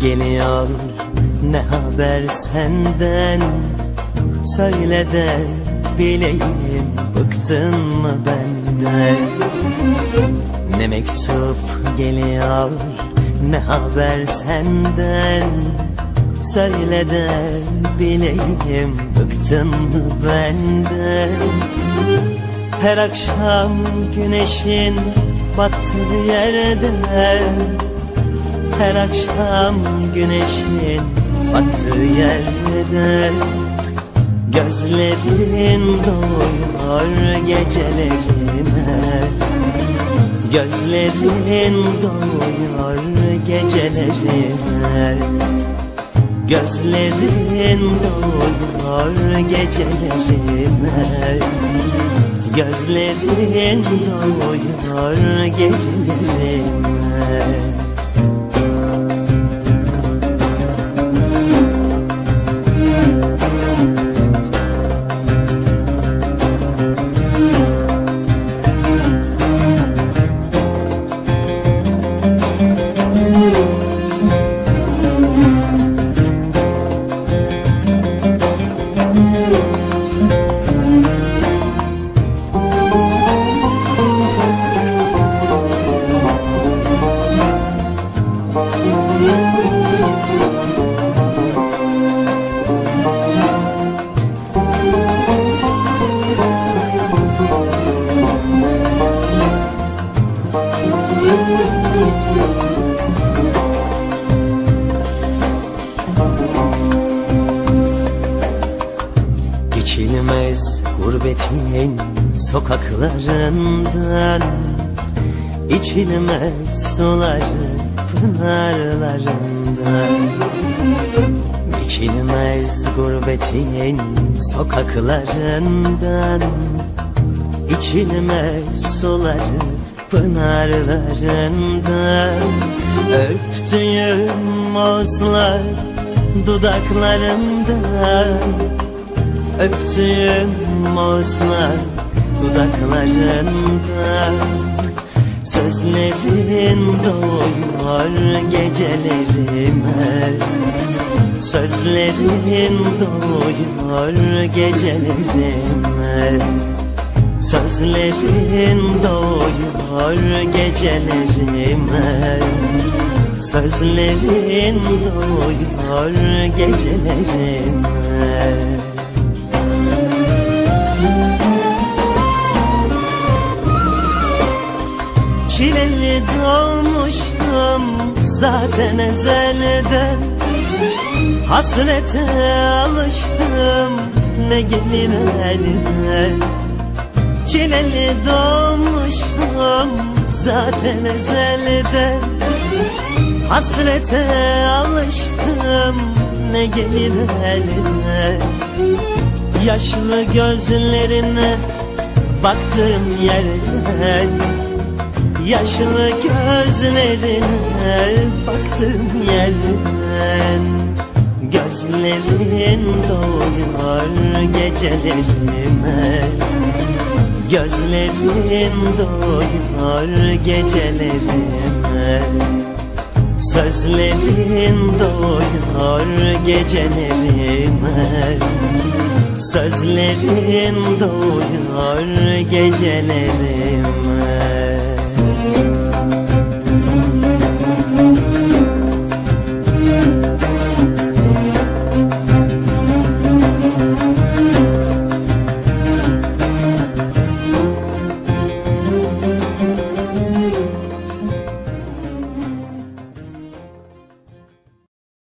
geliyor. Ne haber senden? Söyle de bileyim bıktın mı benden? Ne mektup geliyor ne haber senden? Söyle de bileyim bıktın mı benden? Her akşam güneşin battığı yerde Her akşam güneşin battığı yerde. Gözlerin doyuyor gecelerime Gözlerin doyuyor gecelerime Gözlerin doyuyor gecelerime Gözlerin doyuyor gecelerime Geçilmez gurbetin sokaklarından İçilmez suları pınarlarından. Geçilmez gurbetin sokaklarından İçilmez suları pınarlarından Öptüğüm mozlar dudaklarımdan Öptüğüm mozlar dudaklarından Sözlerin doyuyor gecelerime Sözlerin doyuyor gecelerime Sözlerin doyuyor gecelerime. Sözlerin doyuyor gecelerime. Çileli doğmuşum zaten ezelden Hasrete alıştım ne gelir eline Çileli doğmuşum zaten ezelden Hasrete alıştım ne gelir eline? Yaşlı gözlerine baktığım yerden. Yaşlı gözlerine baktığım yerden. Gözlerin doyuyor gecelerime Gözlerin doyuyor gecelerime. Sözlerin doyuyor gecelerime. Sözlerin doyuyor gecelerime